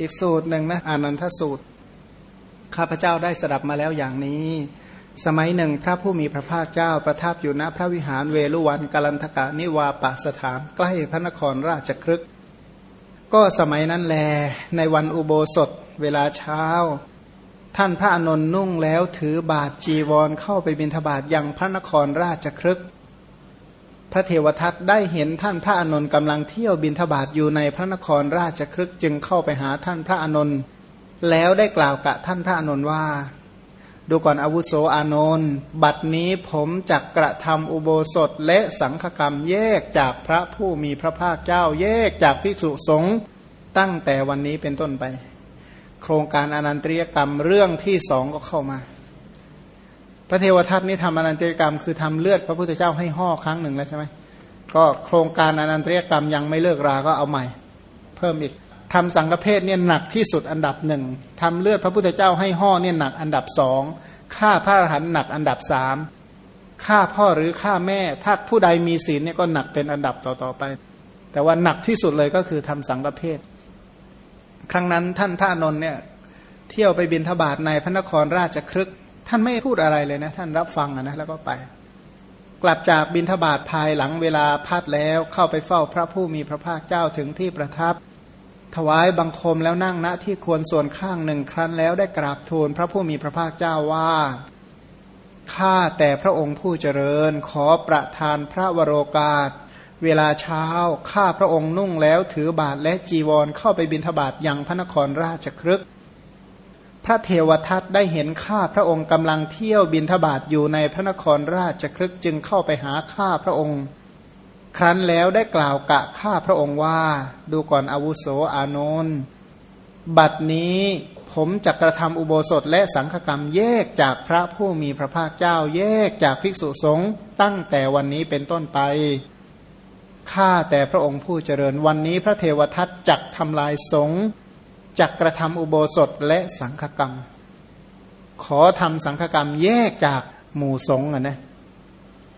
อีกสูตรหนึ่งนะอานันทสูตร ข้าพเจ้าได้สดับมาแล้วอย่างนี้ สมัยหนึ่งพระผู้มีพระภาคเจ้าประทับอยู่ณพระวิหารเวลุวันกาลันทกะนิวาปสถานใกล้พระนครราชครึก ก็สมัยนั้นแลในวันอุโบสถเวลาเช้า ท่านพระอนนท์นุ่งแล้วถือบาทจีวรเข้าไปบิณฑบาตยังพระนครราชครึก พระเทวทัตได้เห็นท่านพระอนนท์กำลังเที่ยวบินทบาทอยู่ในพระนครราชครึกจึงเข้าไปหาท่านพระอนนท์แล้วได้กล่าวกับท่านพระอนนท์ว่า ดูก่อนอาวุโสอานนท์บัดนี้ผมจักกระทำอุโบสถและสังฆกรรมแยกจากพระผู้มีพระภาคเจ้าแยกจากภิกษุสงฆ์ตั้งแต่วันนี้เป็นต้นไป โครงการอนันตริยกรรมเรื่องที่สองก็เข้ามา พระเทวทัตนี่ทำอนันตริยกรรมคือทำเลือดพระพุทธเจ้าให้ห่อครั้งหนึ่งแล้วใช่ไหมก็โครงการอนันตริยกรรมยังไม่เลิกรา ก็เอาใหม่ เพิ่มอีกทำสังฆเพศเนี่ยหนักที่สุดอันดับหนึ่งทำเลือดพระพุทธเจ้าให้ห่อเนี่ยหนักอันดับสองฆ่าพระอรหันต์หนักอันดับสามฆ่าพ่อหรือฆ่าแม่ ถ้าผู้ใดมีศีลเนี่ยก็หนักเป็นอันดับต่อๆไป แต่ว่าหนักที่สุดเลยก็คือทำสังฆเพศครั้งนั้นท่านพระนนท์เนี่ยเที่ยวไปบินทบาทในพระนครราชครึก ท่านไม่พูดอะไรเลยนะ ท่านรับฟังนะแล้วก็ไป กลับจากบินทบาทภายหลังเวลาพัดแล้วเข้าไปเฝ้าพระผู้มีพระภาคเจ้าถึงที่ประทับ ถวายบังคมแล้วนั่งณที่ควรส่วนข้างหนึ่งครั้นแล้วได้กราบทูลพระผู้มีพระภาคเจ้าว่าข้าแต่พระองค์ผู้เจริญขอประทานพระวโรกาส เวลาเช้าข้าพระองค์นุ่งแล้วถือบาทและจีวรเข้าไปบินทบาทยังพระนครราชครึก ระเทวทัตได้เห็นข้าพระองค์กำลังเที่ยวบินทบาทอยู่ในพระนครราชครึกจึงเข้าไปหาข้าพระองค์ ครั้นแล้วได้กล่าวกะข้าพระองค์ว่า ดูก่อนอาวุโสอานนท์บัดนี้ผมจะกระทำอุโบสถและสังฆกรรมแยกจากพระผู้มีพระภาคเจ้าแยกจากภิกษุสงฆ์ตั้งแต่วันนี้เป็นต้นไปข้าแต่พระองค์ผู้เจริญวันนี้พระเทวทัตจักทำลายสงฆ์ จักกระทำอุโบสถและสังฆกรรม ขอทำสังฆกรรมแยกจากหมู่สงฆ์นะ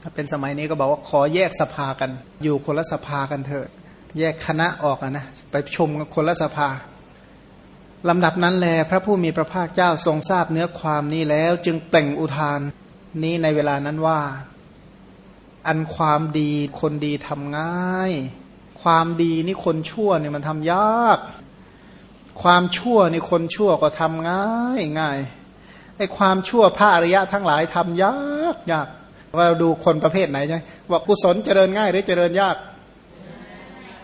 ถ้าเป็นสมัยนี้ก็บอกว่าขอแยกสภากัน อยู่คนละสภากันเถอะ แยกคณะออกนะไปชมคนละสภาลำดับนั้นแลพระผู้มีพระภาคเจ้าทรงทราบเนื้อความนี้แล้ว จึงเปล่งอุทานนี้ในเวลานั้นว่า อันความดีคนดีทำง่าย ความดีนี่คนชั่วเนี่ยมันทำยาก ความชั่วนี่คนชั่วก็ทำง่ายง่ายไอ้ความชั่วพระอริยะทั้งหลายทำยากยากว่าเราดูคนประเภทไหนใช่ว่ากุศลเจริญง่ายหรือเจริญยาก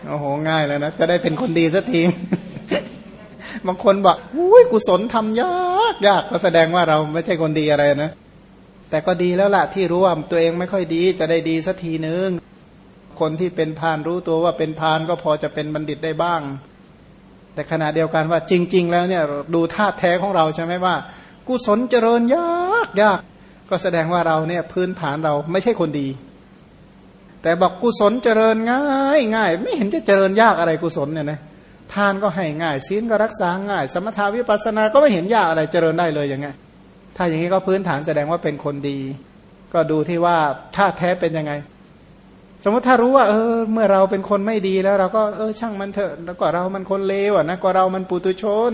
โอ้โหง่ายแล้วนะจะได้เป็นคนดีสักทีบางคนบอกอุ้ยกุศลทำยากยากก็แสดงว่าเราไม่ใช่คนดีอะไรนะแต่ก็ดีแล้วล่ะที่รู้ว่าตัวเองไม่ค่อยดี จะได้ดีสักทีนึงคนที่เป็นพานรู้ตัวว่าเป็นพานก็พอจะเป็นบัณฑิตได้บ้าง แต่ขณะเดียวกันว่าจริง ๆ แล้วเนี่ยดูธาแท้ของเราใช่ไหมว่า กุศลเจริญยากยากก็แสดงว่าเราเนี่ยพื้นฐานเราไม่ใช่คนดี แต่บอกกุศลเจริญง่ายง่าย ไม่เห็นจะเจริญยากอะไรกุศลเนี่ยนะทานก็ให้ง่ายศีลก็รักษาง่าย สมถาวิปัสสนาก็ไม่เห็นยากอะไรเจริญได้เลยอย่างไงถ้าอย่างนี้ก็พื้นฐานแสดงว่าเป็นคนดี ก็ดูที่ว่าธาแท้เป็นยังไง สมมติถ้ารู้ว่าเออเมื่อเราเป็นคนไม่ดีแล้ว เราก็เออช่างมันเถอะแล้วก็เรามันคนเลวอะนะก็เรามันปุตุชน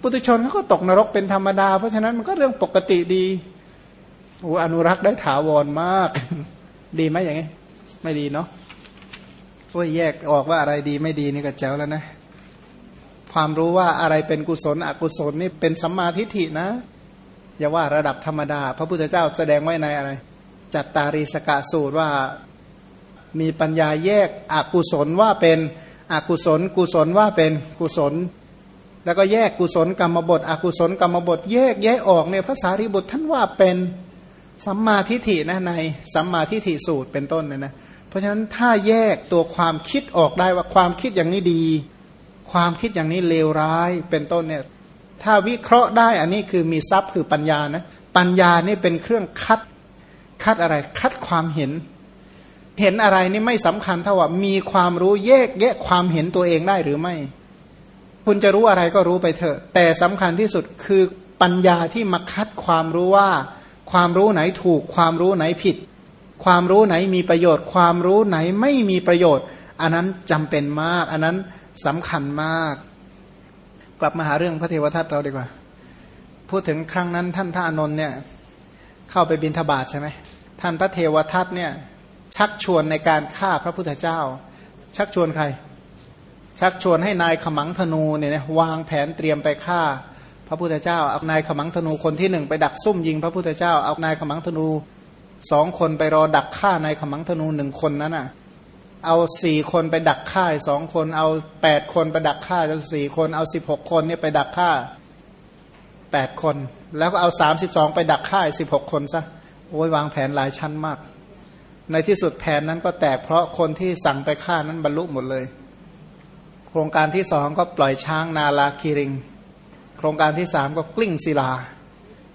ปุตุชนเขาก็ตกนรกเป็นธรรมดา เพราะฉะนั้นมันก็เรื่องปกติดีโอ้อนุรักษ์ได้ถาวรมาก ดีไหมอย่างงี้ไม่ดีเนาะโอ้ยแยกออกว่าอะไรดีไม่ดีนี่ก็เจ้าแล้วนะ ความรู้ว่าอะไรเป็นกุศลอกุศลนี่เป็นสัมมาทิฏฐินะ อย่าว่าระดับธรรมดา พระพุทธเจ้าแสดงไว้ในอะไร จัตตารีสกะสูตรว่า มีปัญญาแยกอกุศลว่าเป็นอกุศล กุศลว่าเป็นกุศล แล้วก็แยกกุศลกรรมบทอกุศลกรรมบทแยกแยกออกเนี่ยภาษาริบุตรท่านว่าเป็นสัมมาทิฏฐินะในสัมมาทิฏฐิสูตรเป็นต้นเนี่ยนะเพราะฉะนั้นถ้าแยกตัวความคิดออกได้ว่าความคิดอย่างนี้ดี ความคิดอย่างนี้เลวร้ายเป็นต้นเนี่ยถ้าวิเคราะห์ได้อันนี้คือมีทรัพย์คือปัญญานะปัญญานี่เป็นเครื่องคัดคัดอะไรคัดความเห็น เห็นอะไรนี่ไม่สำคัญเท่าว่ามีความรู้แยกแยะความเห็นตัวเองได้หรือไม่ คุณจะรู้อะไรก็รู้ไปเถอะ แต่สำคัญที่สุดคือปัญญาที่มาคัดความรู้ว่า ความรู้ไหนถูก ความรู้ไหนผิด ความรู้ไหนมีประโยชน์ ความรู้ไหนไม่มีประโยชน์ อันนั้นจำเป็นมาก อันนั้นสำคัญมาก กลับมาหาเรื่องพระเทวทัตเราดีกว่า พูดถึงครั้งนั้นท่านพระอานนท์เนี่ย เข้าไปบินทบาทใช่ไหมท่านพระเทวทัตเนี่ย ชักชวนในการฆ่าพระพุทธเจ้า ชักชวนใคร ชักชวนให้นายขมังธนูเนี่ยวางแผนเตรียมไปฆ่าพระพุทธเจ้าเอานายขมังธนูคนที่หนึ่งไปดักซุ่มยิงพระพุทธเจ้าเอานายขมังธนูสองคนไปรอดักฆ่านายขมังธนูหนึ่งคนนั้นอะเอาสี่คนไปดักฆ่าสองคนเอาแปดคนไปดักฆ่าจนสี่คนเอาสิบหกคนเนี่ยไปดักฆ่าแปดคน แล้วก็เอาสามสิบสองไปดักฆ่าสิบหกคนซะโอ้ยวางแผนหลายชั้นมาก ในที่สุดแผนนั้นก็แตกเพราะคนที่สั่งไปฆ่านั้นบรรลุหมดเลย โครงการที่สองก็ปล่อยช้างนาลาคีริง โครงการที่สามก็กลิ้งศิลา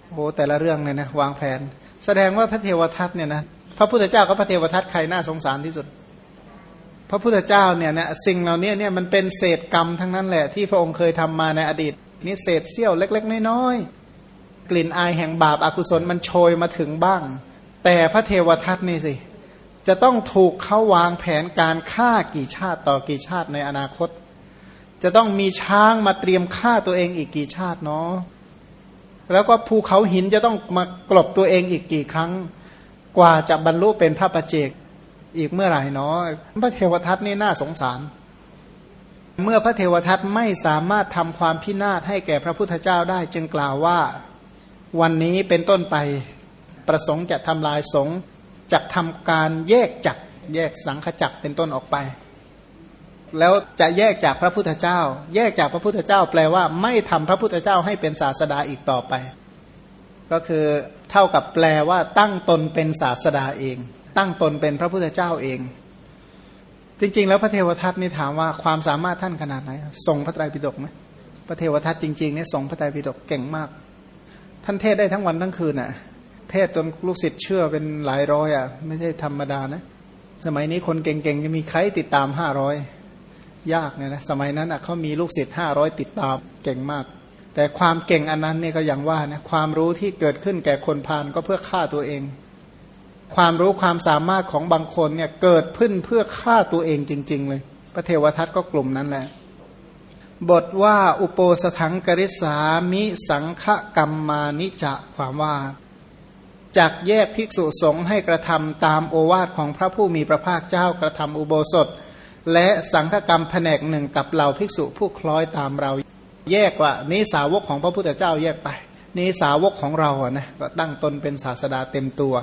โอ้แต่ละเรื่องเนี่ยนะวางแผน แสดงว่าพระเทวทัตเนี่ยนะพระพุทธเจ้ากับพระเทวทัตใครน่าสงสารที่สุด พระพุทธเจ้าเนี่ยนะสิ่งเหล่านี้เนี่ยมันเป็นเศษกรรมทั้งนั้นแหละที่พระองค์เคยทำมาในอดีตนี่เศษเสี้ยวเล็ก ๆ น้อยๆกลิ่นอายแห่งบาปอากุศลมันโชยมาถึงบ้าง แต่พระเทวทัตนี่สิ จะต้องถูกเขาวางแผนการฆ่ากี่ชาติต่อกี่ชาติในอนาคต จะต้องมีช้างมาเตรียมฆ่าตัวเองอีกกี่ชาติเนาะแล้วก็ภูเขาหินจะต้องมากลบตัวเองอีกกี่ครั้ง กว่าจะบรรลุเป็นพระประเจกอีกเมื่อไหร่เนาะพระเทวทัตนี่น่าสงสาร เมื่อพระเทวทัตไม่สามารถทำความพินาศให้แก่พระพุทธเจ้าได้จึงกล่าวว่า วันนี้เป็นต้นไปประสงค์จะทำลายสงฆ์ จะทำการแยกจักแยกสังขจักเป็นต้นออกไป แล้วจะแยกจากพระพุทธเจ้า แยกจากพระพุทธเจ้าแปลว่าไม่ทำพระพุทธเจ้าให้เป็นศาสดาอีกต่อไป ก็คือเท่ากับแปลว่าตั้งตนเป็นศาสดาเอง ตั้งตนเป็นพระพุทธเจ้าเอง จริง ๆ แล้วพระเทวทัตนี่ถามว่าความสามารถท่านขนาดไหนส่งพระไตรปิฎกไหมพระเทวทัตจริงๆเนี่ยส่งพระไตรปิฎกเก่งมาก ท่านเทศได้ทั้งวันทั้งคืนอะ เทศจนลูกศิษย์เชื่อเป็นหลายร้อยอะ ไม่ใช่ธรรมดานะ สมัยนี้คนเก่งๆจะมีใครติดตามห้าร้อยยากเนี่ยนะสมัยนั้นอะเขามีลูกศิษย์ห้าร้อยติดตามเก่งมาก แต่ความเก่งอันนั้นเนี่ยก็อย่างว่านะความรู้ที่เกิดขึ้นแก่คนพานก็เพื่อฆ่าตัวเอง ความรู้ความสามารถของบางคนเนี่ยเกิดขึ้นเพื่อฆ่าตัวเองจริง ๆ เลย พระเทวทัตก็กลุ่มนั้นแหละบทว่าอุโปสถังกริสามิสังฆกรรมมานิจะความว่า จากแยกภิกษุสงฆ์ให้กระทำตามโอวาทของพระผู้มีพระภาคเจ้ากระทำอุโบสถ และสังฆกรรมแผนกหนึ่งกับเหล่าภิกษุผู้คล้อยตามเรา แยกว่านี้สาวกของพระพุทธเจ้าแยกไป นี้สาวกของเราอะนะก็ตั้งตนเป็นศาสดาเต็มตัว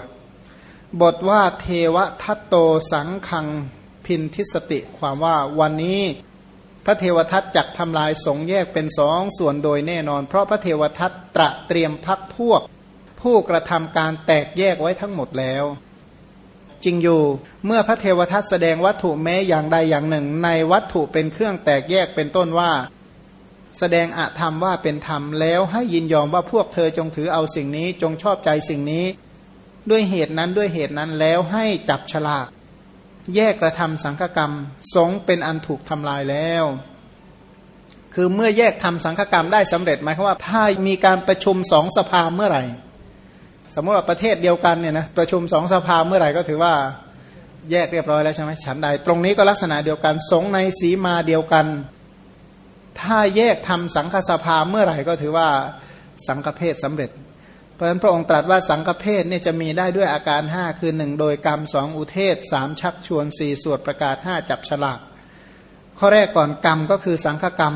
บทว่าเทวทัตโตสังคังพินทิสติความว่าวันนี้พระเทวทัตจักทำลายสงแยกเป็นสองส่วนโดยแน่นอน เพราะพระเทวทัตตระเตรียมพักพวก ผู้กระทำการแตกแยกไว้ทั้งหมดแล้ว จริงอยู่เมื่อพระเทวทัตแสดงวัตถุแม้อย่างใดอย่างหนึ่ง ในวัตถุเป็นเครื่องแตกแยกเป็นต้นว่า แสดงอะธรรมว่าเป็นธรรมแล้วให้ยินยอมว่าพวกเธอจงถือเอาสิ่งนี้จงชอบใจสิ่งนี้ ด้วยเหตุนั้นด้วยเหตุนั้นแล้วให้จับฉลาก แยกกระทำสังฆกรรม สงเป็นอันถูกทำลายแล้วคือเมื่อแยกทำสังฆกรรมได้สำเร็จหมายความว่าถ้ามีการประชุมสองสภาเมื่อไหร่ สมมติว่าประเทศเดียวกันเนี่ยนะประชุมสองสภาเมื่อไหร่ก็ถือว่าแยกเรียบร้อยแล้วใช่ไหมฉันใด ตรงนี้ก็ลักษณะเดียวกัน สงในสีมาเดียวกัน ถ้าแยกทำสังฆสภาเมื่อไหร่ก็ถือว่าสังฆเพศสำเร็จ เพราะฉะนั้นพระองค์ตรัสว่าสังฆเพศเนี่ยจะมีได้ด้วยอาการห้าคือหนึ่งโดยกรรมสองอุเทศสามชักชวนสี่สวดประกาศห้าจับฉลาก ข้อแรกก่อนกรรมก็คือสังฆกรรม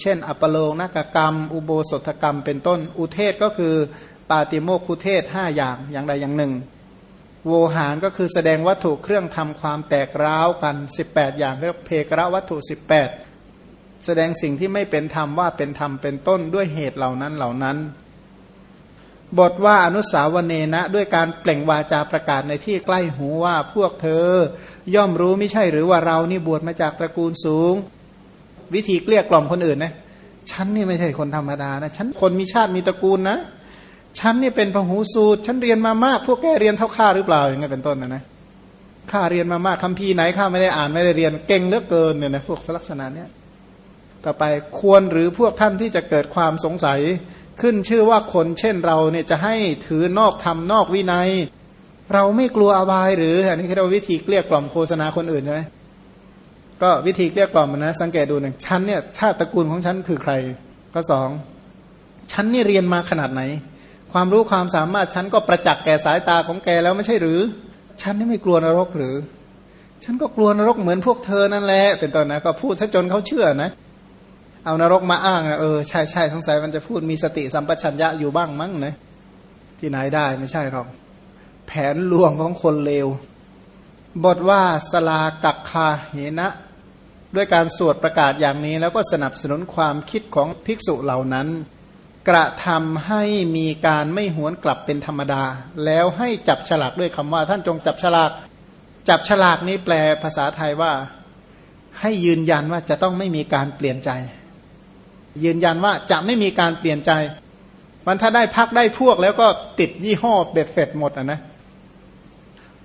เช่น อัปโลงนักกรรม อุโบสถกรรมเป็นต้นอุเทศก็คือ ปาติโมกคุเทศห้าอย่างอย่างใดอย่างหนึ่ง โวหารก็คือแสดงวัตถุเครื่องทำความแตกร้าวกัน 18 อย่างเรียกเพกระวัตถุ 18 แสดงสิ่งที่ไม่เป็นธรรมว่าเป็นธรรมเป็นต้นด้วยเหตุเหล่านั้นเหล่านั้น บทว่าอนุสาวเนนะด้วยการเปล่งวาจาประกาศในที่ใกล้หูว่าพวกเธอย่อมรู้ไม่ใช่หรือว่าเรานี่บวชมาจากตระกูลสูง วิธีเกลี้ยกล่อมคนอื่นนะฉันนี่ไม่ใช่คนธรรมดานะ ฉันคนมีชาติมีตระกูลนะ ฉันนี่เป็นพหูสูตร ฉันเรียนมามาก พวกแกเรียนเท่าข้าหรือเปล่าอย่างเงี้ยเป็นต้นนะนะข้าเรียนมามากคำพีไหนข้าไม่ได้อ่านไม่ได้เรียนเก่งเหลือเกินเนี่ยนะพวกลักษณะเนี้ยต่อไปควรหรือพวกท่านที่จะเกิดความสงสัย ขึ้นชื่อว่าคนเช่นเราเนี่ยจะให้ถือนอกธรรมนอกวินัย เราไม่กลัวอบายหรืออันนี้คือเราวิธีเกลี้ยกล่อมโฆษณาคนอื่นใช่ไหมก็วิธีเกลี้ยกล่อมนะ สังเกตดูหนึ่งฉันเนี่ยชาติตระกูลของฉันคือใคร ก็สองฉันนี่เรียนมาขนาดไหน ความรู้ความสามารถฉันก็ประจักษ์แก่สายตาของแกแล้วไม่ใช่หรือ ฉันนี่ไม่กลัวนรกหรือ ฉันก็กลัวนรกเหมือนพวกเธอนั่นแหละเป็นต้นนะก็พูดซะจนเขาเชื่อนะ เอานรกมาอ้างเออใช่ใช่สงสัยมันจะพูดมีสติสัมปชัญญะอยู่บ้างมั้งนะที่ไหนได้ไม่ใช่หรอกแผนลวงของคนเลว บทว่าสลากักคาเหนะ ด้วยการสวดประกาศอย่างนี้แล้วก็สนับสนุนความคิดของภิกษุเหล่านั้น กระทำให้มีการไม่หวนกลับเป็นธรรมดา แล้วให้จับฉลากด้วยคำว่า ท่านจงจับฉลาก จับฉลากนี้แปลภาษาไทยว่า ให้ยืนยันว่าจะต้องไม่มีการเปลี่ยนใจ ยืนยันว่าจะไม่มีการเปลี่ยนใจ มันถ้าได้พักได้พวกแล้วก็ติดยี่ห้อเด็ดเสร็จหมดอะนะ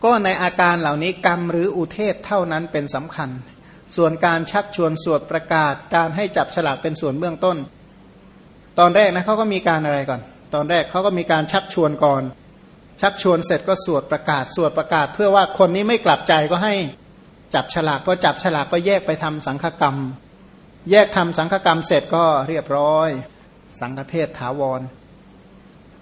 ก็ในอาการเหล่านี้กรรมหรืออุเทศเท่านั้นเป็นสำคัญ ส่วนการชักชวนสวดประกาศ การให้จับฉลากเป็นส่วนเบื้องต้น ตอนแรกนะเขาก็มีการอะไรก่อน ตอนแรกเขาก็มีการชักชวนก่อน ชักชวนเสร็จก็สวดประกาศสวดประกาศ เพื่อว่าคนนี้ไม่กลับใจก็ให้จับฉลากพอจับฉลากก็แยกไปทำสังฆกรรม แยกทำสังฆกรรมเสร็จก็เรียบร้อย สังฆเพศถาวร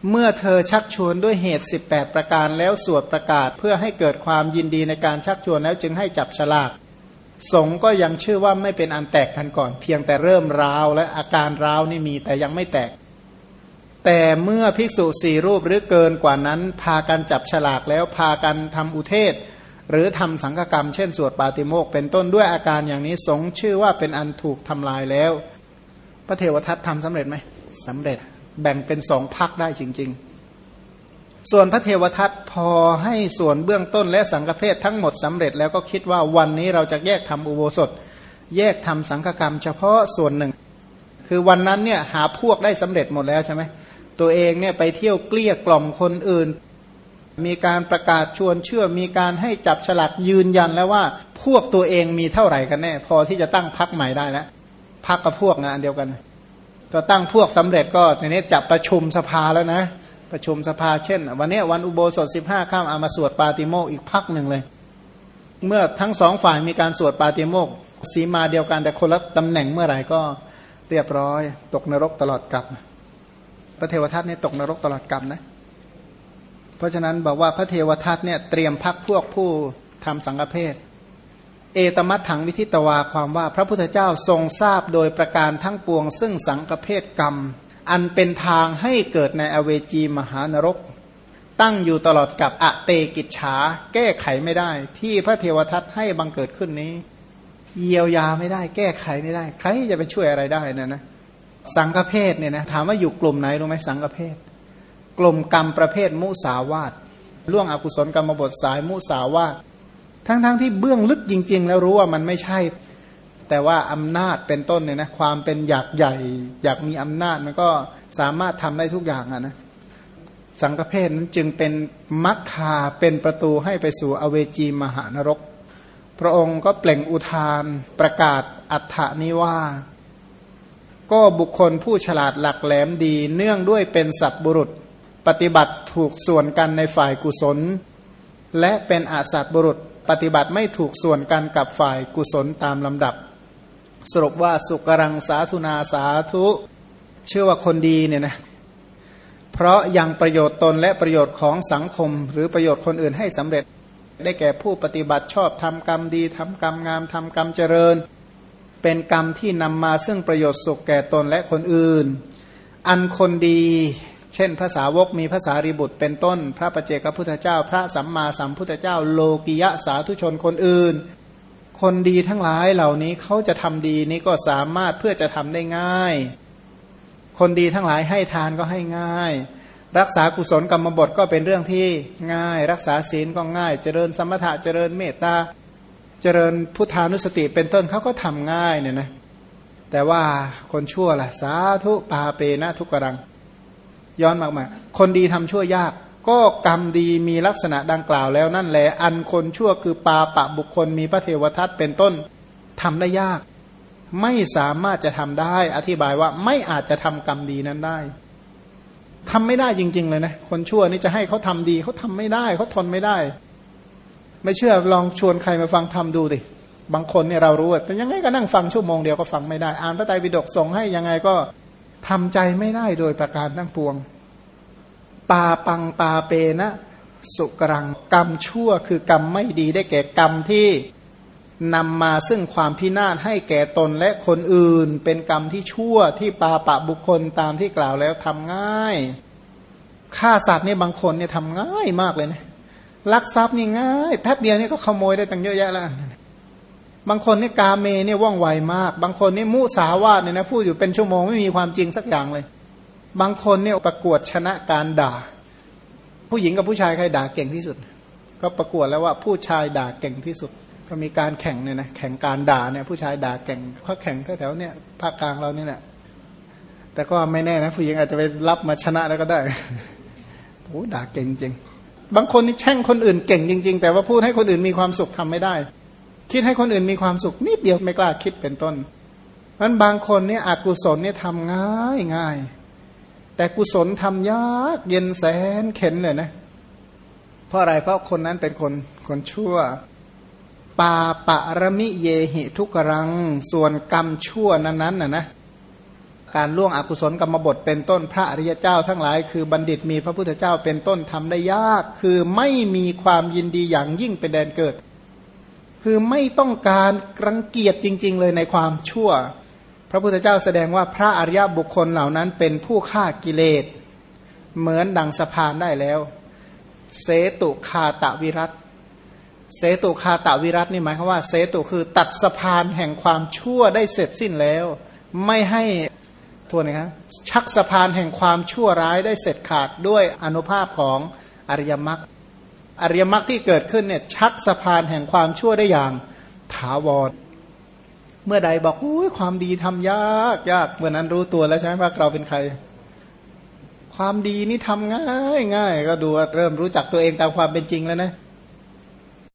เมื่อเธอชักชวนด้วยเหตุ 18 ประการแล้วสวดประกาศเพื่อให้เกิดความยินดีในการชักชวนแล้วจึงให้จับฉลาก สงก็ยังชื่อว่าไม่เป็นอันแตกกันก่อน เพียงแต่เริ่มราวและอาการราวนี่มีแต่ยังไม่แตก แต่เมื่อภิกษุสี่รูปหรือเกินกว่านั้น พากันจับฉลากแล้วพากันทำอุเทศ หรือทำสังฆกรรมเช่นสวดปาติโมกเป็นต้นด้วยอาการอย่างนี้สงชื่อว่าเป็นอันถูกทำลายแล้ว พระเทวทัตทำสำเร็จไหมสำเร็จแบ่งเป็นสองพักได้จริง ๆ ส่วนพระเทวทัตพอให้ส่วนเบื้องต้นและสังฆเพศทั้งหมดสำเร็จแล้วก็คิดว่าวันนี้เราจะแยกทำอุโบสถ แยกทำสังฆกรรม เฉพาะส่วนหนึ่ง คือวันนั้นเนี่ยหาพวกได้สำเร็จหมดแล้วใช่ไหมตัวเองเนี่ยไปเที่ยวเกลี้ยกล่อมคนอื่น มีการประกาศชวนเชื่อมีการให้จับฉลากยืนยันแล้วว่าพวกตัวเองมีเท่าไหร่กันแน่ พอที่จะตั้งพักใหม่ได้แล้วพักกับพวกงานเดียวกันก็ตั้งพวกสำเร็จก็ในนี้จับประชุมสภาแล้วนะ ประชุมสภาเช่น วันนี้วันอุโบสถสิบห้าข้ามเอามาสวดปาติโมกอีกพักหนึ่งเลย เมื่อทั้งสองฝ่ายมีการสวดปาติโมกสีมาเดียวกันแต่คนละตำแหน่งเมื่อไหร่ก็เรียบร้อย ตกนรกตลอดกลับพระเทวทัตนี่ยตกนรกตลอดกลับนะ เพราะฉะนั้นบอกว่าพระเทวทัตเนี่ยเตรียมพักพวกผู้ทำสังฆเพศเอตมัตถังวิทิตวาความว่าพระพุทธเจ้าทรงทราบโดยประการทั้งปวง ซึ่งสังฆเพศกรรม อันเป็นทางให้เกิดในอเวจีมหานรก ตั้งอยู่ตลอดกับอเตกิจฉาแก้ไขไม่ได้ ที่พระเทวทัตให้บังเกิดขึ้นนี้ เยียวยาไม่ได้ แก้ไขไม่ได้ ใครจะไปช่วยอะไรได้นะนะสังฆเพศเนี่ยนะถามว่าอยู่กลุ่มไหนรู้ไหมสังฆเพศกลุ่มกรรมประเภทมุสาวาตล่วงอกุศลกรรมบทสายมุสาวาตทั้งๆทที่เบื้องลึกจริง ๆ แล้วรู้ว่ามันไม่ใช่ แต่ว่าอำนาจเป็นต้นเนี่ยนะความเป็นอยากใหญ่ อยากมีอำนาจมันก็สามารถทำได้ทุกอย่างอะนะสังฆเพศนั้นจึงเป็นมัคคาเป็นประตูให้ไปสู่อเวจีมหานรก พระองค์ก็เปล่งอุทานประกาศอัฏฐานิว่า ก็บุคคลผู้ฉลาดหลักแหลมดี เนื่องด้วยเป็นสัตบุรุษ ปฏิบัติถูกส่วนกันในฝ่ายกุศล และเป็นอาสัตบุรุษ ปฏิบัติไม่ถูกส่วนกันกับฝ่ายกุศลตามลำดับ สรุปว่าสุกรังสาธุนาสาธุเชื่อว่าคนดีเนี่ยนะเพราะยังประโยชน์ตนและประโยชน์ของสังคม หรือประโยชน์คนอื่นให้สำเร็จ ได้แก่ผู้ปฏิบัติชอบทำกรรมดีทำกรรมงามทำกรรมเจริญ เป็นกรรมที่นำมาซึ่งประโยชน์สุขแก่ตนและคนอื่น อันคนดี เช่นภาษาวกมีภาษาริบุตรเป็นต้น พระประเจกพุทธเจ้า พระสัมมาสัมพุทธเจ้า โลกิยะสาธุชนคนอื่น คนดีทั้งหลายเหล่านี้เขาจะทำดีนี้ก็สามารถเพื่อจะทำได้ง่าย คนดีทั้งหลายให้ทานก็ให้ง่าย รักษากุศลกรรมบทก็เป็นเรื่องที่ง่าย รักษาศีลก็ง่าย เจริญสมถะเจริญเมตตาเจริญพุทธานุสติเป็นต้นเขาก็ทำง่ายเนี่ยนะแต่ว่าคนชั่วล่ะ สาธุปาเปนะทุกกรัง ย้อนมากมาคนดีทำชั่วยาก ก็กรรมดีมีลักษณะดังกล่าวแล้วนั่นแหละอันคนชั่วคือปาปะบุคคลมีพระเทวทัตเป็นต้นทำได้ยาก ไม่สามารถจะทำได้ อธิบายว่าไม่อาจจะทำกรรมดีนั้นได้ทำไม่ได้จริง ๆ เลยนะ คนชั่วนี่จะให้เขาทำดีเขาทำไม่ได้เขาทนไม่ได้ ไม่เชื่อลองชวนใครมาฟังทำดูดิบางคนเนี่ยเรารู้แต่ยังไงก็นั่งฟังชั่วโมงเดียวก็ฟังไม่ได้ อ่านพระไตรปิฎกส่งให้ยังไงก็ทำใจไม่ได้โดยประการทั้งปวง ปาปังปาเปนะ สุกรัง กรรมชั่วคือกรรมไม่ดีได้แก่กรรมที่นำมาซึ่งความพินาศให้แก่ตนและคนอื่น เป็นกรรมที่ชั่วที่ปาปะบุคคลตามที่กล่าวแล้วทำง่ายฆ่าสัตว์เนี่ยบางคนเนี่ยทำง่ายมากเลยนะลักทรัพย์นี่ง่ายแป๊บเดียวนี่ก็ขโมยได้ตั้งเยอะแยะแล้วบางคนนี่กาเมเนี่ยว่องไวมาก บางคนนี่มุสาวาทเนี่ยนะพูดอยู่เป็นชั่วโมงไม่มีความจริงสักอย่างเลย บางคนเนี่ยประกวดชนะการด่า ผู้หญิงกับผู้ชายใครด่าเก่งที่สุด ก็ประกวดแล้วว่าผู้ชายด่าเก่งที่สุด ก็มีการแข่งเนี่ยนะแข่งการด่าเนี่ยผู้ชายด่าเก่งเขาแข่งแถวๆเนี่ยภาคกลางเรานี่แหละแต่ก็ไม่แน่นะ ผู้หญิงอาจจะไปรับมาชนะแล้วก็ได้โอ้ด่าเก่งจริง บางคนนี่แช่งคนอื่นเก่งจริง ๆ แต่ว่าพูดให้คนอื่นมีความสุขทำไม่ได้ คิดให้คนอื่นมีความสุขนิดเดียวไม่กล้าคิดเป็นต้นมันบางคนเนี่ยอกุศลเนี่ยทำง่ายง่าย แต่กุศลทำยากเย็นแสนเข็นเลยนะ เพราะอะไรเพราะคนนั้นเป็นคนคนชั่วปาปะระมิเยหิทุกรัง ส่วนกรรมชั่วนั้นๆน่ะนะการล่วงอกุศลกรรมบทเป็นต้นพระอริยเจ้าทั้งหลาย คือบัณฑิตมีพระพุทธเจ้าเป็นต้นทำได้ยาก คือไม่มีความยินดีอย่างยิ่งเป็นแดนเกิด คือไม่ต้องการรังเกียจจริง ๆ เลยในความชั่ว พระพุทธเจ้าแสดงว่าพระอริยบุคคลเหล่านั้นเป็นผู้ฆ่ากิเลส เหมือนดังสะพานได้แล้ว เสตุคาตะวิรัตเสตุคาตะวิรัตนี่หมายความว่าเสตุคือตัดสะพานแห่งความชั่วได้เสร็จสิ้นแล้ว ไม่ให้ทวนนะครับชักสะพานแห่งความชั่วร้ายได้เสร็จขาดด้วยอนุภาพของอริยมรรคอริยมรรคที่เกิดขึ้นเนี่ยชักสะพานแห่งความชั่วได้อย่างถาวร เมื่อใดบอกอุ้ยความดีทำยากยากเมื่อนั้นรู้ตัวแล้วใช่ไหมว่าเราเป็นใคร ความดีนี่ทำง่ายง่ายก็ดูเริ่มรู้จักตัวเองตามความเป็นจริงแล้วนะ